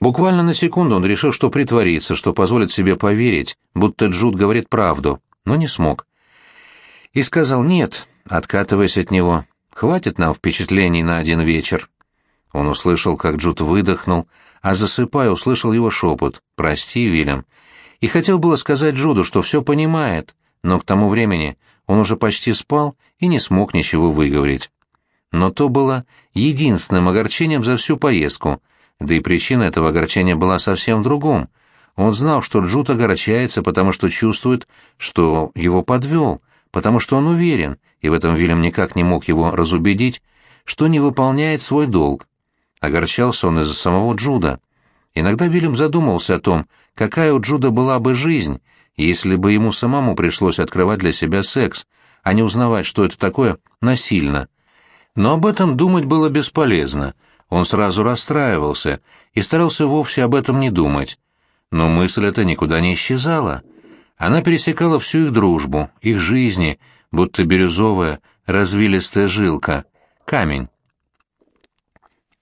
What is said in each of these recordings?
Буквально на секунду он решил, что притворится, что позволит себе поверить, будто Джуд говорит правду, но не смог. И сказал «нет», откатываясь от него, «хватит нам впечатлений на один вечер». Он услышал, как Джуд выдохнул, а засыпая, услышал его шепот «Прости, Вильям». И хотел было сказать Джуду, что все понимает, но к тому времени он уже почти спал и не смог ничего выговорить. Но то было единственным огорчением за всю поездку, да и причина этого огорчения была совсем в другом. Он знал, что Джуд огорчается, потому что чувствует, что его подвел, потому что он уверен, и в этом Вильям никак не мог его разубедить, что не выполняет свой долг. Огорчался он из-за самого Джуда. Иногда Вильям задумывался о том, какая у Джуда была бы жизнь, если бы ему самому пришлось открывать для себя секс, а не узнавать, что это такое, насильно. Но об этом думать было бесполезно — он сразу расстраивался и старался вовсе об этом не думать. Но мысль эта никуда не исчезала. Она пересекала всю их дружбу, их жизни, будто бирюзовая, развилистая жилка, камень.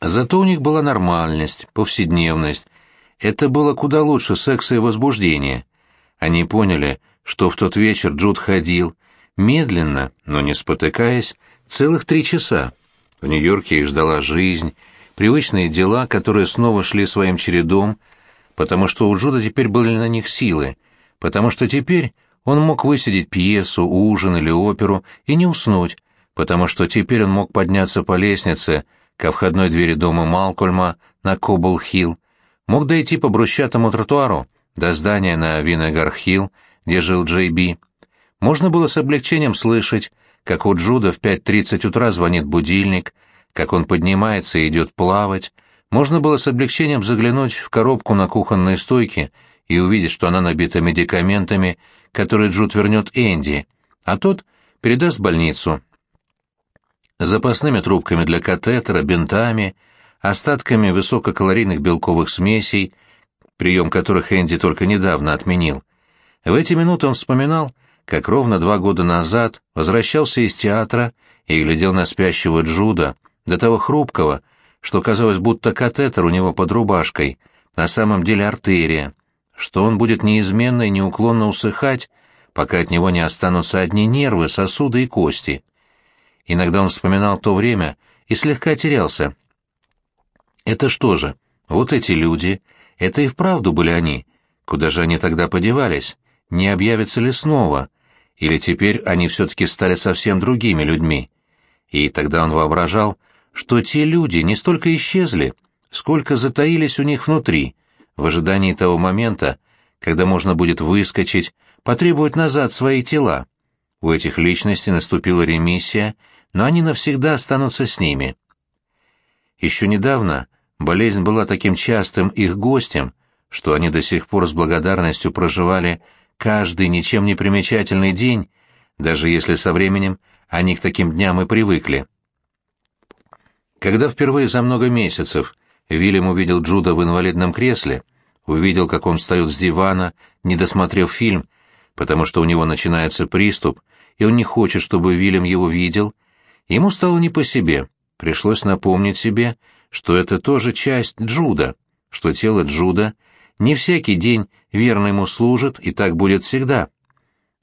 Зато у них была нормальность, повседневность. Это было куда лучше секса и возбуждения. Они поняли, что в тот вечер Джуд ходил, медленно, но не спотыкаясь, целых три часа. В Нью-Йорке их ждала жизнь, привычные дела, которые снова шли своим чередом, потому что у Джуда теперь были на них силы, потому что теперь он мог высидеть пьесу, ужин или оперу и не уснуть, потому что теперь он мог подняться по лестнице ко входной двери дома Малкольма на Кобл-Хилл, мог дойти по брусчатому тротуару до здания на Винегар-Хилл, где жил Джей Би. Можно было с облегчением слышать, как у Джуда в 5.30 утра звонит будильник — как он поднимается и идет плавать, можно было с облегчением заглянуть в коробку на кухонной стойке и увидеть, что она набита медикаментами, которые Джуд вернет Энди, а тот передаст в больницу. Запасными трубками для катетера, бинтами, остатками высококалорийных белковых смесей, прием которых Энди только недавно отменил. В эти минуты он вспоминал, как ровно два года назад возвращался из театра и глядел на спящего Джуда, до того хрупкого, что казалось, будто катетер у него под рубашкой, на самом деле артерия, что он будет неизменно и неуклонно усыхать, пока от него не останутся одни нервы, сосуды и кости. Иногда он вспоминал то время и слегка терялся. Это что же, вот эти люди, это и вправду были они. Куда же они тогда подевались? Не объявятся ли снова? Или теперь они все-таки стали совсем другими людьми? И тогда он воображал, что те люди не столько исчезли, сколько затаились у них внутри, в ожидании того момента, когда можно будет выскочить, потребовать назад свои тела. У этих личностей наступила ремиссия, но они навсегда останутся с ними. Еще недавно болезнь была таким частым их гостем, что они до сих пор с благодарностью проживали каждый ничем не примечательный день, даже если со временем они к таким дням и привыкли. Когда впервые за много месяцев Вильям увидел Джуда в инвалидном кресле, увидел, как он встает с дивана, не досмотрев фильм, потому что у него начинается приступ, и он не хочет, чтобы Вильям его видел, ему стало не по себе. Пришлось напомнить себе, что это тоже часть Джуда, что тело Джуда не всякий день верно ему служит, и так будет всегда.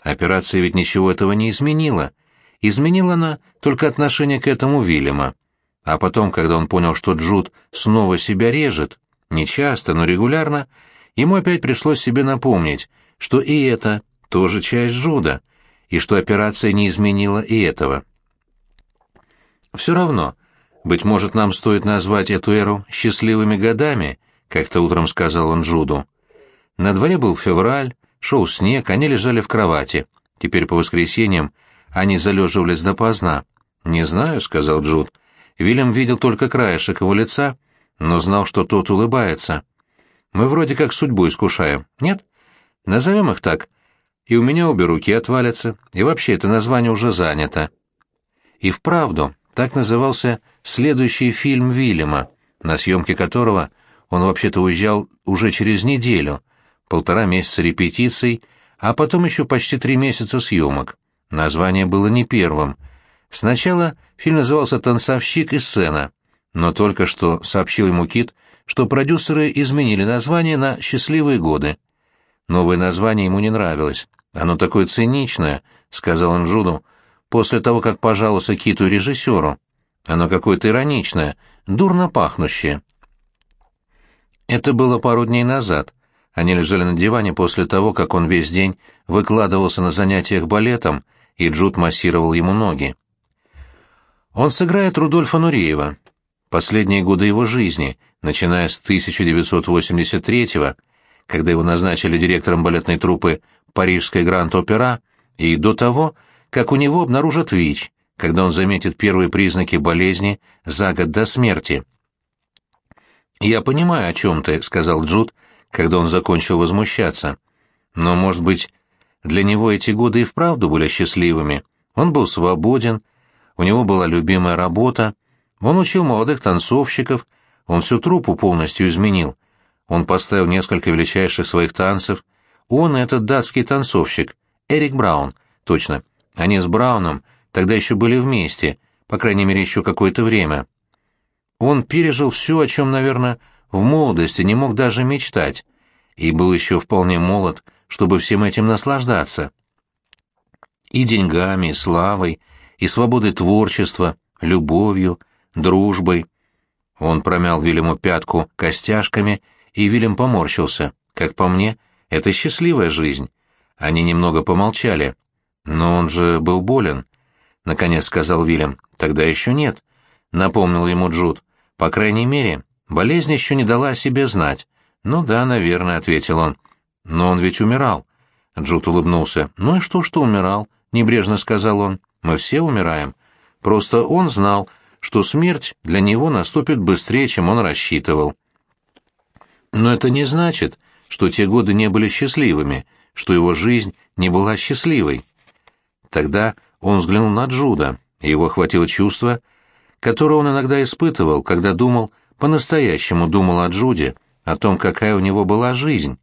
Операция ведь ничего этого не изменила. Изменила она только отношение к этому Вильяма. А потом, когда он понял, что Джуд снова себя режет, не часто, но регулярно, ему опять пришлось себе напомнить, что и это тоже часть Джуда, и что операция не изменила и этого. Все равно, быть может, нам стоит назвать эту эру счастливыми годами, как-то утром сказал он Джуду. На дворе был февраль, шел снег, они лежали в кровати. Теперь по воскресеньям они залеживались допоздна. «Не знаю», — сказал Джуд, — Вильям видел только краешек его лица, но знал, что тот улыбается. Мы вроде как судьбу искушаем, нет? Назовем их так. И у меня обе руки отвалятся, и вообще это название уже занято. И вправду, так назывался следующий фильм Вильяма, на съемке которого он вообще-то уезжал уже через неделю, полтора месяца репетиций, а потом еще почти три месяца съемок. Название было не первым — Сначала фильм назывался «Танцовщик и сцена», но только что сообщил ему Кит, что продюсеры изменили название на «Счастливые годы». Новое название ему не нравилось. «Оно такое циничное», — сказал он Джуду, после того, как пожаловался Киту режиссеру. «Оно какое-то ироничное, дурно пахнущее». Это было пару дней назад. Они лежали на диване после того, как он весь день выкладывался на занятиях балетом, и Джуд массировал ему ноги. Он сыграет Рудольфа Нуреева. Последние годы его жизни, начиная с 1983-го, когда его назначили директором балетной труппы Парижской Гранд-Опера, и до того, как у него обнаружат ВИЧ, когда он заметит первые признаки болезни за год до смерти. «Я понимаю, о чем ты», — сказал Джуд, когда он закончил возмущаться. «Но, может быть, для него эти годы и вправду были счастливыми. Он был свободен, у него была любимая работа, он учил молодых танцовщиков, он всю труппу полностью изменил. Он поставил несколько величайших своих танцев. Он и этот датский танцовщик, Эрик Браун, точно. Они с Брауном тогда еще были вместе, по крайней мере, еще какое-то время. Он пережил все, о чем, наверное, в молодости не мог даже мечтать, и был еще вполне молод, чтобы всем этим наслаждаться. И деньгами, и славой, и свободой творчества, любовью, дружбой. Он промял Вильяму пятку костяшками, и Вильям поморщился. Как по мне, это счастливая жизнь. Они немного помолчали. Но он же был болен. Наконец сказал Вильям. Тогда еще нет. Напомнил ему Джуд. По крайней мере, болезнь еще не дала о себе знать. Ну да, наверное, ответил он. Но он ведь умирал. Джуд улыбнулся. Ну и что, что умирал? Небрежно сказал он. Мы все умираем. Просто он знал, что смерть для него наступит быстрее, чем он рассчитывал. Но это не значит, что те годы не были счастливыми, что его жизнь не была счастливой. Тогда он взглянул на Джуда, и его охватило чувство, которое он иногда испытывал, когда думал, по-настоящему думал о Джуде, о том, какая у него была жизнь.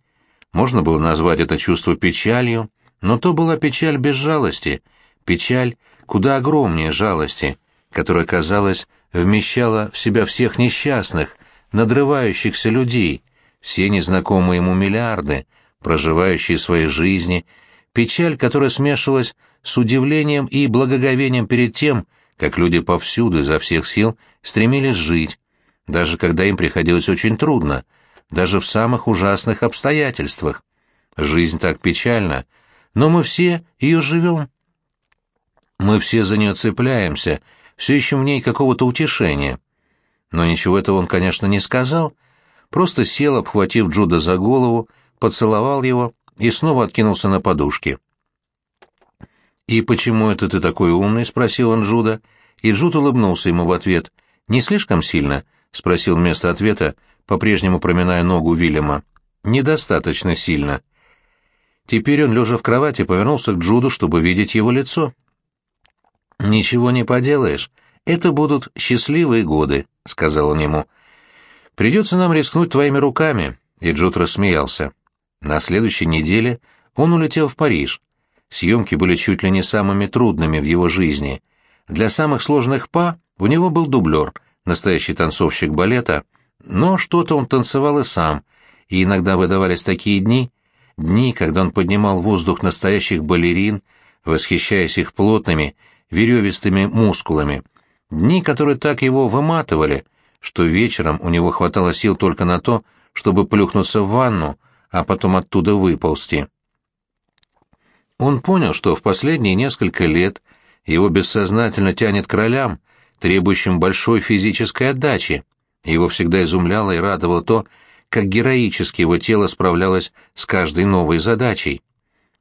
Можно было назвать это чувство печалью, но то была печаль без жалости, печаль куда огромнее жалости, которая, казалось, вмещала в себя всех несчастных, надрывающихся людей, все незнакомые ему миллиарды, проживающие свои жизни, печаль, которая смешивалась с удивлением и благоговением перед тем, как люди повсюду изо всех сил стремились жить, даже когда им приходилось очень трудно, даже в самых ужасных обстоятельствах. Жизнь так печальна, но мы все ее живем. Мы все за нее цепляемся, все ищем в ней какого-то утешения. Но ничего этого он, конечно, не сказал, просто сел, обхватив Джуда за голову, поцеловал его и снова откинулся на подушке. «И почему это ты такой умный?» — спросил он Джуда, и Джуд улыбнулся ему в ответ. «Не слишком сильно?» — спросил вместо ответа, по-прежнему проминая ногу Вильяма. «Недостаточно сильно». Теперь он, лежа в кровати, повернулся к Джуду, чтобы видеть его лицо. «Ничего не поделаешь. Это будут счастливые годы», — сказал он ему. «Придется нам рискнуть твоими руками», — и Джуд рассмеялся. На следующей неделе он улетел в Париж. Съемки были чуть ли не самыми трудными в его жизни. Для самых сложных па у него был дублер, настоящий танцовщик балета, но что-то он танцевал и сам, и иногда выдавались такие дни, дни, когда он поднимал воздух настоящих балерин, восхищаясь их плотными, веревистыми мускулами. Дни, которые так его выматывали, что вечером у него хватало сил только на то, чтобы плюхнуться в ванну, а потом оттуда выползти. Он понял, что в последние несколько лет его бессознательно тянет к ролям, требующим большой физической отдачи. Его всегда изумляло и радовало то, как героически его тело справлялось с каждой новой задачей.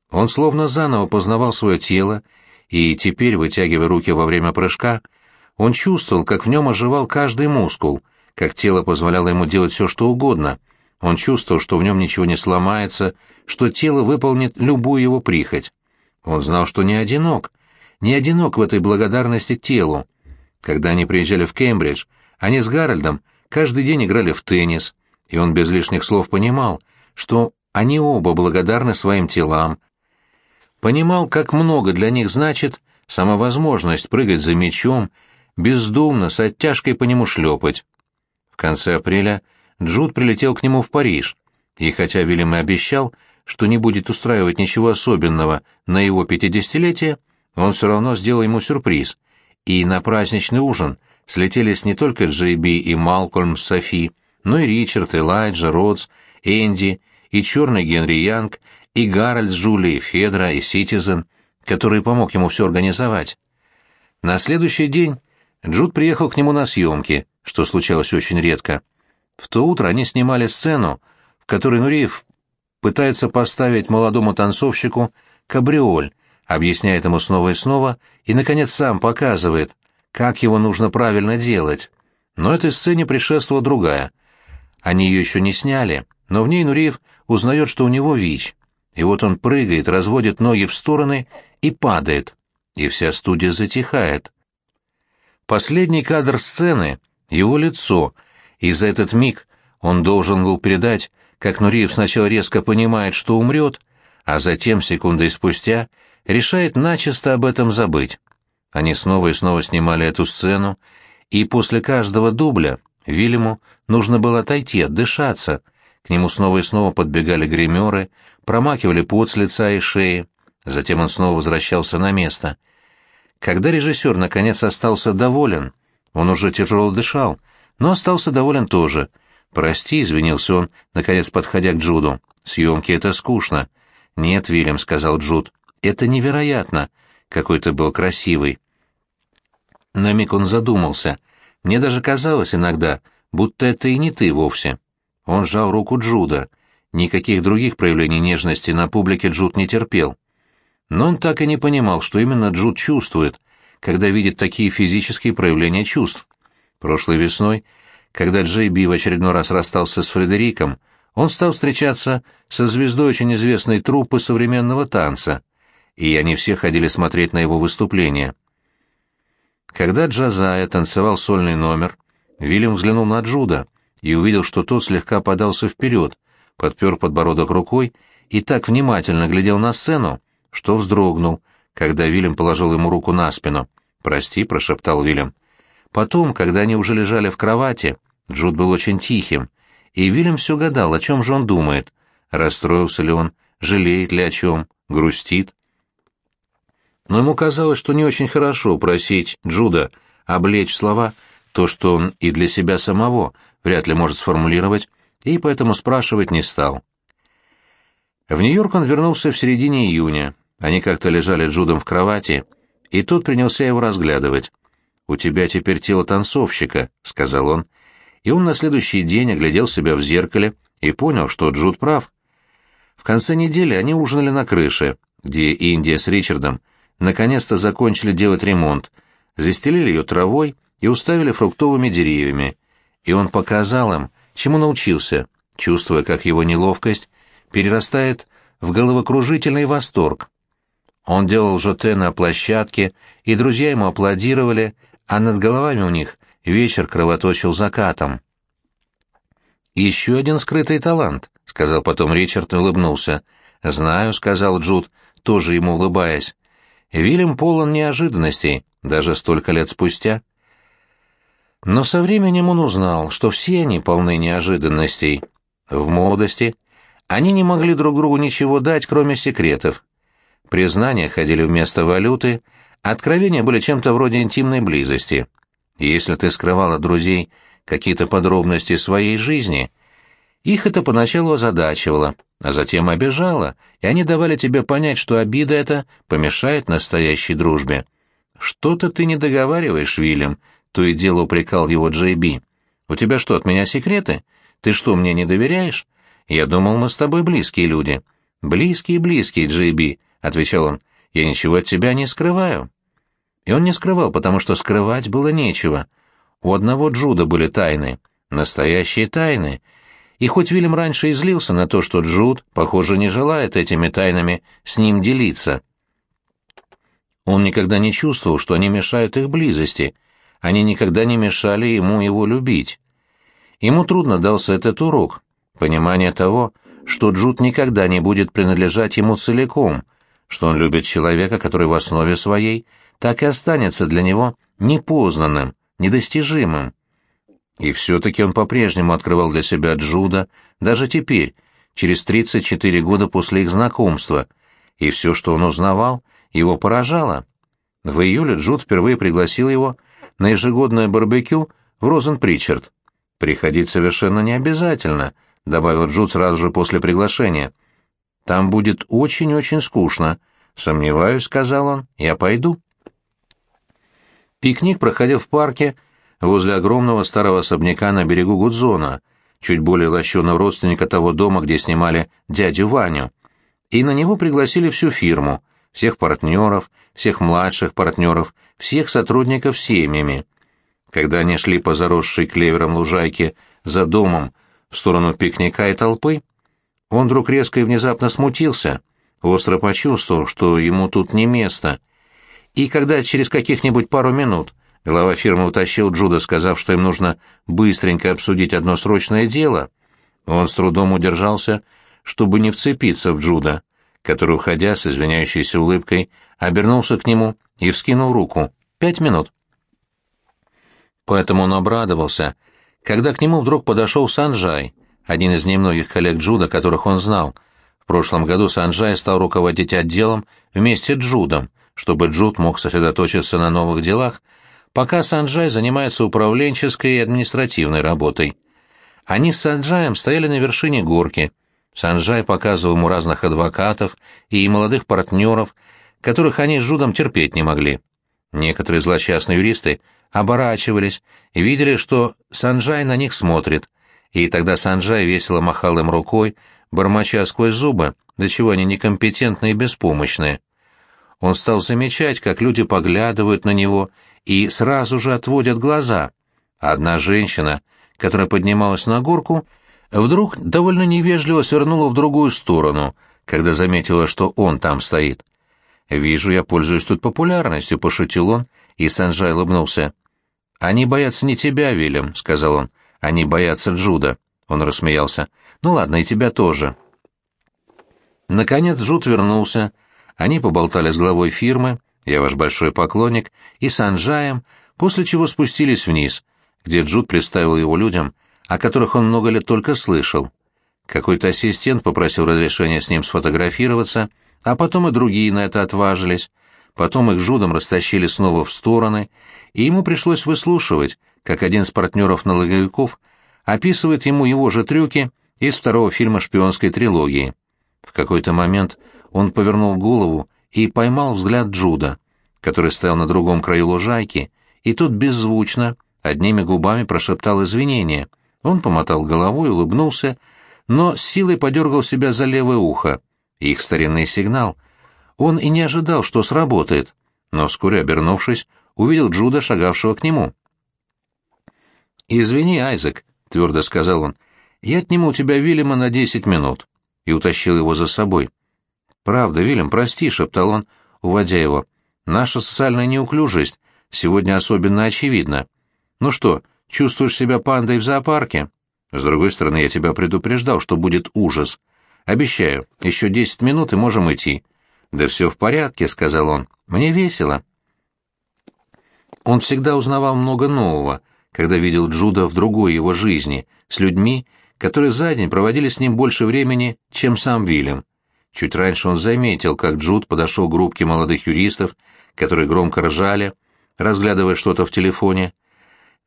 Он словно заново познавал свое тело и теперь, вытягивая руки во время прыжка, он чувствовал, как в нем оживал каждый мускул, как тело позволяло ему делать все, что угодно. Он чувствовал, что в нем ничего не сломается, что тело выполнит любую его прихоть. Он знал, что не одинок, не одинок в этой благодарности телу. Когда они приезжали в Кембридж, они с Гарольдом каждый день играли в теннис, и он без лишних слов понимал, что они оба благодарны своим телам, понимал, как много для них значит сама возможность прыгать за мячом, бездумно, с оттяжкой по нему шлепать. В конце апреля Джуд прилетел к нему в Париж, и хотя Виллем и обещал, что не будет устраивать ничего особенного на его пятидесятилетие, он все равно сделал ему сюрприз, и на праздничный ужин слетелись не только Джей Би и Малкольм с Софи, но и Ричард, Элайджа, Родс, Энди, и черный Генри Янг, и Гарольд с Джулией, Федра и Ситизен, который помог ему все организовать. На следующий день Джуд приехал к нему на съемки, что случалось очень редко. В то утро они снимали сцену, в которой Нуриев пытается поставить молодому танцовщику кабриоль, объясняет ему снова и снова, и, наконец, сам показывает, как его нужно правильно делать. Но этой сцене предшествовала другая. Они ее еще не сняли, но в ней Нуриев узнает, что у него ВИЧ. И вот он прыгает, разводит ноги в стороны и падает. И вся студия затихает. Последний кадр сцены — его лицо, и за этот миг он должен был передать, как Нуриев сначала резко понимает, что умрет, а затем, секундой спустя, решает начисто об этом забыть. Они снова и снова снимали эту сцену, и после каждого дубля Вильяму нужно было отойти, отдышаться. К нему снова и снова подбегали гримеры, промакивали пот с лица и шеи. Затем он снова возвращался на место. Когда режиссер наконец остался доволен, он уже тяжело дышал, но остался доволен тоже. «Прости», — извинился он, наконец подходя к Джуду. «Съемки — это скучно». «Нет, Вильям», — сказал Джуд, — «это невероятно. Какой ты был красивый». На миг он задумался. Мне даже казалось иногда, будто это и не ты вовсе. Он сжал руку Джуда. Никаких других проявлений нежности на публике Джуд не терпел. Но он так и не понимал, что именно Джуд чувствует, когда видит такие физические проявления чувств. Прошлой весной, когда Джей Би в очередной раз расстался с Фредериком, он стал встречаться со звездой очень известной труппы современного танца, и они все ходили смотреть на его выступления. Когда Джазая танцевал сольный номер, Вильям взглянул на Джуда и увидел, что тот слегка подался вперед, подпер подбородок рукой и так внимательно глядел на сцену, что вздрогнул, когда Вильям положил ему руку на спину. «Прости», — прошептал Вильям. Потом, когда они уже лежали в кровати, Джуд был очень тихим, и Вильям все гадал, о чем же он думает. Расстроился ли он, жалеет ли о чем, грустит. Но ему казалось, что не очень хорошо просить Джуда облечь слова то, что он и для себя самого вряд ли может сформулировать, и поэтому спрашивать не стал. В Нью-Йорк он вернулся в середине июня. Они как-то лежали Джудом в кровати, и тот принялся его разглядывать. «У тебя теперь тело танцовщика», — сказал он. И он на следующий день оглядел себя в зеркале и понял, что Джуд прав. В конце недели они ужинали на крыше, где Индия с Ричардом наконец-то закончили делать ремонт, застелили ее травой и уставили фруктовыми деревьями. И он показал им, чему научился, чувствуя, как его неловкость перерастает в головокружительный восторг. Он делал жоте на площадке, и друзья ему аплодировали, а над головами у них вечер кровоточил закатом. «Еще один скрытый талант», — сказал потом Ричард и улыбнулся. «Знаю», — сказал Джуд, тоже ему улыбаясь. Вильям полон неожиданностей, даже столько лет спустя. Но со временем он узнал, что все они полны неожиданностей. В молодости они не могли друг другу ничего дать, кроме секретов. Признания ходили вместо валюты, откровения были чем-то вроде интимной близости. Если ты скрывал от друзей какие-то подробности своей жизни, их это поначалу озадачивало, а затем обижало, и они давали тебе понять, что обида эта помешает настоящей дружбе. «Что-то ты не договариваешь, Вильям», — то и дело упрекал его Джей. «У тебя что, от меня секреты? Ты что, мне не доверяешь? Я думал, мы с тобой близкие люди». «Близкие-близкие, Джей Би», — отвечал он. «Я ничего от тебя не скрываю». И он не скрывал, потому что скрывать было нечего. У одного Джуда были тайны, настоящие тайны. И хоть Вильям раньше излился на то, что Джуд, похоже, не желает этими тайнами с ним делиться, он никогда не чувствовал, что они мешают их близости, они никогда не мешали ему его любить. Ему трудно дался этот урок, понимание того, что Джуд никогда не будет принадлежать ему целиком, что он любит человека, который в основе своей так и останется для него непознанным, недостижимым. И все-таки он по-прежнему открывал для себя Джуда, даже теперь, через 34 года после их знакомства, и все, что он узнавал, его поражало. В июле Джуд впервые пригласил его на ежегодное барбекю в Розенпричард. «Приходить совершенно не обязательно», — добавил Джуд сразу же после приглашения. «Там будет очень-очень скучно. Сомневаюсь», — сказал он, — «я пойду». Пикник проходил в парке возле огромного старого особняка на берегу Гудзона, чуть более лощеного родственника того дома, где снимали дядю Ваню. И на него пригласили всю фирму, всех партнеров, всех младших партнеров, всех сотрудников семьями. Когда они шли по заросшей клевером лужайке за домом в сторону пикника и толпы, он вдруг резко и внезапно смутился, остро почувствовал, что ему тут не место. И когда через каких-нибудь пару минут Глава фирмы утащил Джуда, сказав, что им нужно быстренько обсудить одно срочное дело. Он с трудом удержался, чтобы не вцепиться в Джуда, который, уходя с извиняющейся улыбкой, обернулся к нему и вскинул руку. «Пять минут». Поэтому он обрадовался, когда к нему вдруг подошел Санджай, один из немногих коллег Джуда, которых он знал. В прошлом году Санджай стал руководить отделом вместе с Джудом, чтобы Джуд мог сосредоточиться на новых делах, пока Санджай занимается управленческой и административной работой. Они с Санджаем стояли на вершине горки. Санджай показывал ему разных адвокатов и молодых партнеров, которых они с Жудом терпеть не могли. Некоторые злосчастные юристы оборачивались видели, что Санджай на них смотрит, и тогда Санджай весело махал им рукой, бормоча сквозь зубы, до чего они некомпетентны и беспомощные. Он стал замечать, как люди поглядывают на него и сразу же отводят глаза. Одна женщина, которая поднималась на горку, вдруг довольно невежливо свернула в другую сторону, когда заметила, что он там стоит. «Вижу, я пользуюсь тут популярностью», — пошутил он, и Санджай улыбнулся. «Они боятся не тебя, Вильям», — сказал он. «Они боятся Джуда». Он рассмеялся. «Ну ладно, и тебя тоже». Наконец Джуд вернулся. Они поболтали с главой фирмы, я ваш большой поклонник, и Санджаем, после чего спустились вниз, где Джуд представил его людям, о которых он много лет только слышал. Какой-то ассистент попросил разрешения с ним сфотографироваться, а потом и другие на это отважились. Потом их Джудом растащили снова в стороны, и ему пришлось выслушивать, как один из партнеров налоговиков описывает ему его же трюки из второго фильма шпионской трилогии. В какой-то момент он повернул голову и поймал взгляд Джуда, который стоял на другом краю лужайки, и тот беззвучно, одними губами прошептал извинения. Он помотал головой, улыбнулся, но с силой подергал себя за левое ухо. Их старинный сигнал. Он и не ожидал, что сработает, но вскоре, обернувшись, увидел Джуда, шагавшего к нему. «Извини, Айзек», — твердо сказал он, — «я отниму у тебя Вильяма на десять минут», и утащил его за собой. «Правда, Вильям, прости», — шептал он, уводя его. «Наша социальная неуклюжесть сегодня особенно очевидна. Ну что, чувствуешь себя пандой в зоопарке? С другой стороны, я тебя предупреждал, что будет ужас. Обещаю, еще десять минут и можем идти». «Да все в порядке», — сказал он. «Мне весело». Он всегда узнавал много нового, когда видел Джуда в другой его жизни, с людьми, которые за день проводили с ним больше времени, чем сам Вильям. Чуть раньше он заметил, как Джуд подошел к группке молодых юристов, которые громко ржали, разглядывая что-то в телефоне.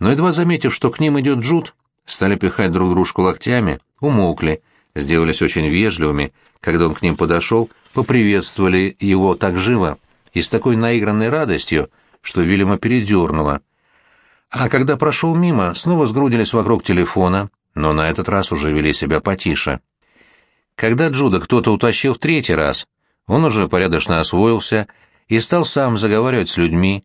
Но едва заметив, что к ним идет Джуд, стали пихать друг дружку локтями, умолкли, сделались очень вежливыми, когда он к ним подошел, поприветствовали его так живо и с такой наигранной радостью, что Вильяма передернуло. А когда прошел мимо, снова сгрудились вокруг телефона, но на этот раз уже вели себя потише. Когда Джуда кто-то утащил в третий раз, он уже порядочно освоился и стал сам заговаривать с людьми,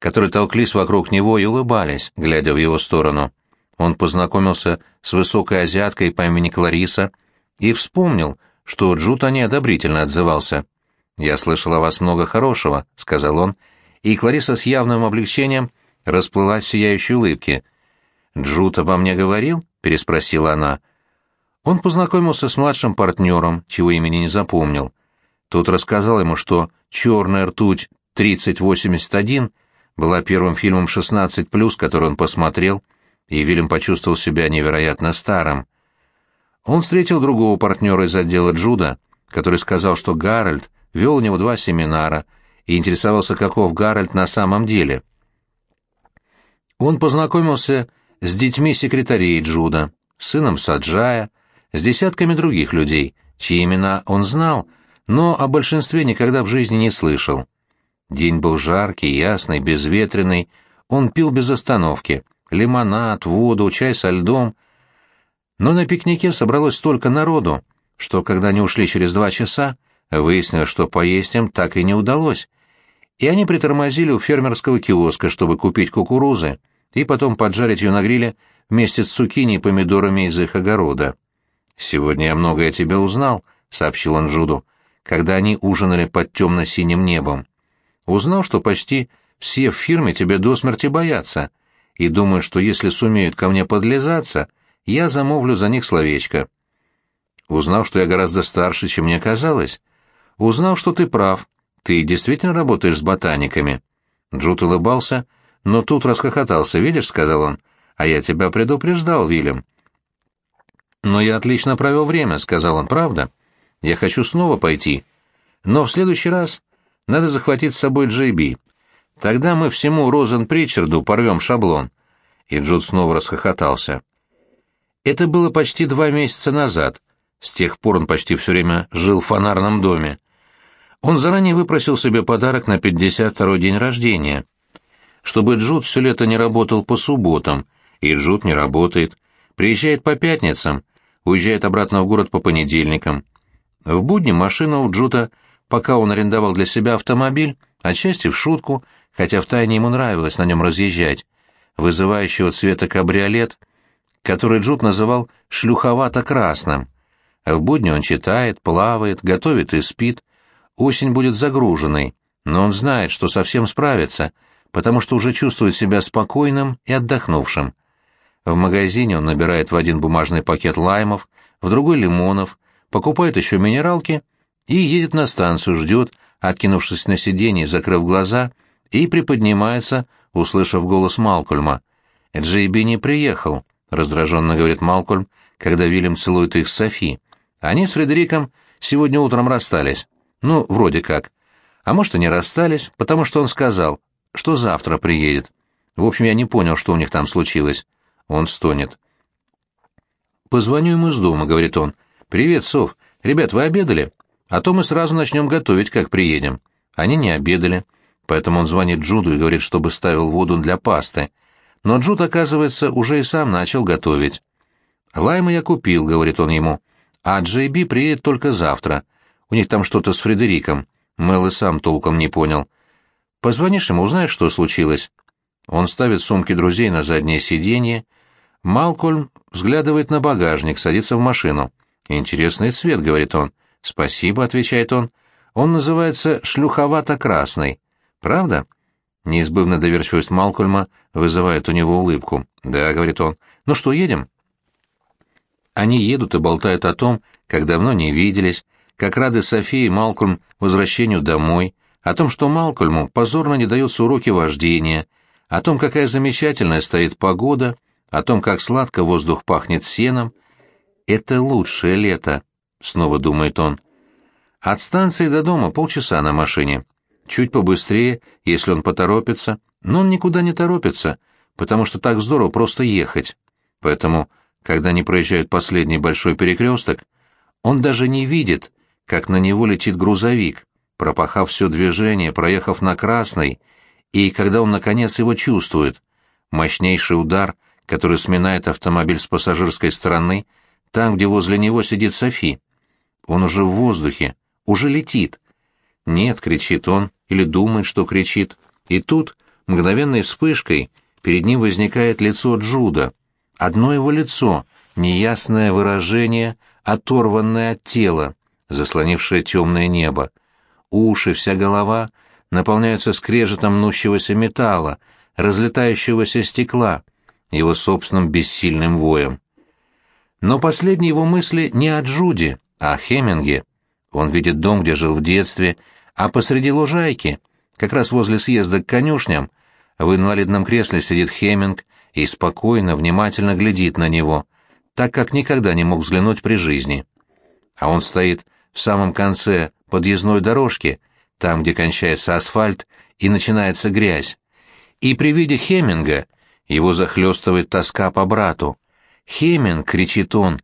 которые толклись вокруг него и улыбались, глядя в его сторону. Он познакомился с высокой азиаткой по имени Клариса и вспомнил, что Джуд о ней одобрительно отзывался. «Я слышал о вас много хорошего», — сказал он, и Клариса с явным облегчением расплылась в сияющей улыбке. «Джуд обо мне говорил?» — переспросила она. Он познакомился с младшим партнером, чего имени не запомнил. Тот рассказал ему, что «Черная ртуть 3081» была первым фильмом 16+, который он посмотрел, и Вильям почувствовал себя невероятно старым. Он встретил другого партнера из отдела Джуда, который сказал, что Гарольд вел у него два семинара и интересовался, каков Гарольд на самом деле. Он познакомился с детьми секретарей Джуда, сыном Саджая, с десятками других людей, чьи имена он знал, но о большинстве никогда в жизни не слышал. День был жаркий, ясный, безветренный, он пил без остановки, лимонад, воду, чай со льдом. Но на пикнике собралось столько народу, что когда они ушли через два часа, выяснилось, что поесть им так и не удалось, и они притормозили у фермерского киоска, чтобы купить кукурузы, и потом поджарить ее на гриле вместе с цукини и помидорами из их огорода. «Сегодня я многое о тебе узнал», — сообщил он Джуду, когда они ужинали под темно-синим небом. «Узнал, что почти все в фирме тебя до смерти боятся, и думаю, что если сумеют ко мне подлизаться, я замовлю за них словечко. Узнал, что я гораздо старше, чем мне казалось. Узнал, что ты прав, ты действительно работаешь с ботаниками». Джуд улыбался, — но тут расхохотался, видишь, — сказал он, — а я тебя предупреждал, Вильям. Но я отлично провел время, — сказал он, — правда. Я хочу снова пойти. Но в следующий раз надо захватить с собой Джей Би. Тогда мы всему Розен Причарду порвем шаблон. И Джуд снова расхохотался. Это было почти два месяца назад. С тех пор он почти все время жил в фонарном доме. Он заранее выпросил себе подарок на 52-й день рождения — чтобы Джуд все лето не работал по субботам, и Джуд не работает, приезжает по пятницам, уезжает обратно в город по понедельникам. В будни машина у Джуда, пока он арендовал для себя автомобиль, отчасти в шутку, хотя втайне ему нравилось на нем разъезжать, вызывающего цвета кабриолет, который Джуд называл «шлюховато-красным». В будни он читает, плавает, готовит и спит. Осень будет загруженной, но он знает, что совсем справится — потому что уже чувствует себя спокойным и отдохнувшим. В магазине он набирает в один бумажный пакет лаймов, в другой лимонов, покупает еще минералки и едет на станцию, ждет, откинувшись на сиденье, закрыв глаза, и приподнимается, услышав голос Малкольма. «Джейби не приехал», — раздраженно говорит Малкольм, когда Вильям целует их с Софи. «Они с Фредериком сегодня утром расстались. Ну, вроде как. А может, и не расстались, потому что он сказал, что завтра приедет. В общем, я не понял, что у них там случилось. Он стонет. «Позвоню ему из дома», — говорит он. «Привет, Сов. Ребят, вы обедали? А то мы сразу начнем готовить, как приедем». Они не обедали, поэтому он звонит Джуду и говорит, чтобы ставил воду для пасты. Но Джуд, оказывается, уже и сам начал готовить. «Лайма я купил», — говорит он ему. «А Джей Би приедет только завтра. У них там что-то с Фредериком». Мэл и сам толком не понял. Позвонишь ему, узнаешь, что случилось. Он ставит сумки друзей на заднее сиденье. Малкольм взглядывает на багажник, садится в машину. «Интересный цвет», — говорит он. «Спасибо», — отвечает он. «Он называется шлюховато-красный. Правда?» Неизбывно доверчивость Малкольма вызывает у него улыбку. «Да», — говорит он. «Ну что, едем?» Они едут и болтают о том, как давно не виделись, как рады Софии и Малкольм возвращению домой, о том, что Малкольму позорно не даются уроки вождения, о том, какая замечательная стоит погода, о том, как сладко воздух пахнет сеном. «Это лучшее лето», — снова думает он. От станции до дома полчаса на машине. Чуть побыстрее, если он поторопится, но он никуда не торопится, потому что так здорово просто ехать. Поэтому, когда они проезжают последний большой перекресток, он даже не видит, как на него летит грузовик, пропахав все движение, проехав на красный, и когда он наконец его чувствует, мощнейший удар, который сминает автомобиль с пассажирской стороны, там, где возле него сидит Софи. Он уже в воздухе, уже летит. «Нет», — кричит он, или думает, что кричит. И тут, мгновенной вспышкой, перед ним возникает лицо Джуда. Одно его лицо, неясное выражение, оторванное от тела, заслонившее темное небо уши, вся голова наполняются скрежетом мнущегося металла, разлетающегося стекла, его собственным бессильным воем. Но последние его мысли не о Джуди, а Хеминге. Он видит дом, где жил в детстве, а посреди лужайки, как раз возле съезда к конюшням, в инвалидном кресле сидит Хеминг и спокойно, внимательно глядит на него, так как никогда не мог взглянуть при жизни. А он стоит в самом конце подъездной дорожки, там, где кончается асфальт и начинается грязь. И при виде Хеминга его захлестывает тоска по брату. «Хеминг!» — кричит он.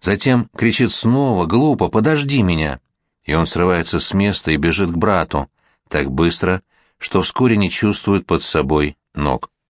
Затем кричит снова, глупо, «Подожди меня!» И он срывается с места и бежит к брату, так быстро, что вскоре не чувствует под собой ног.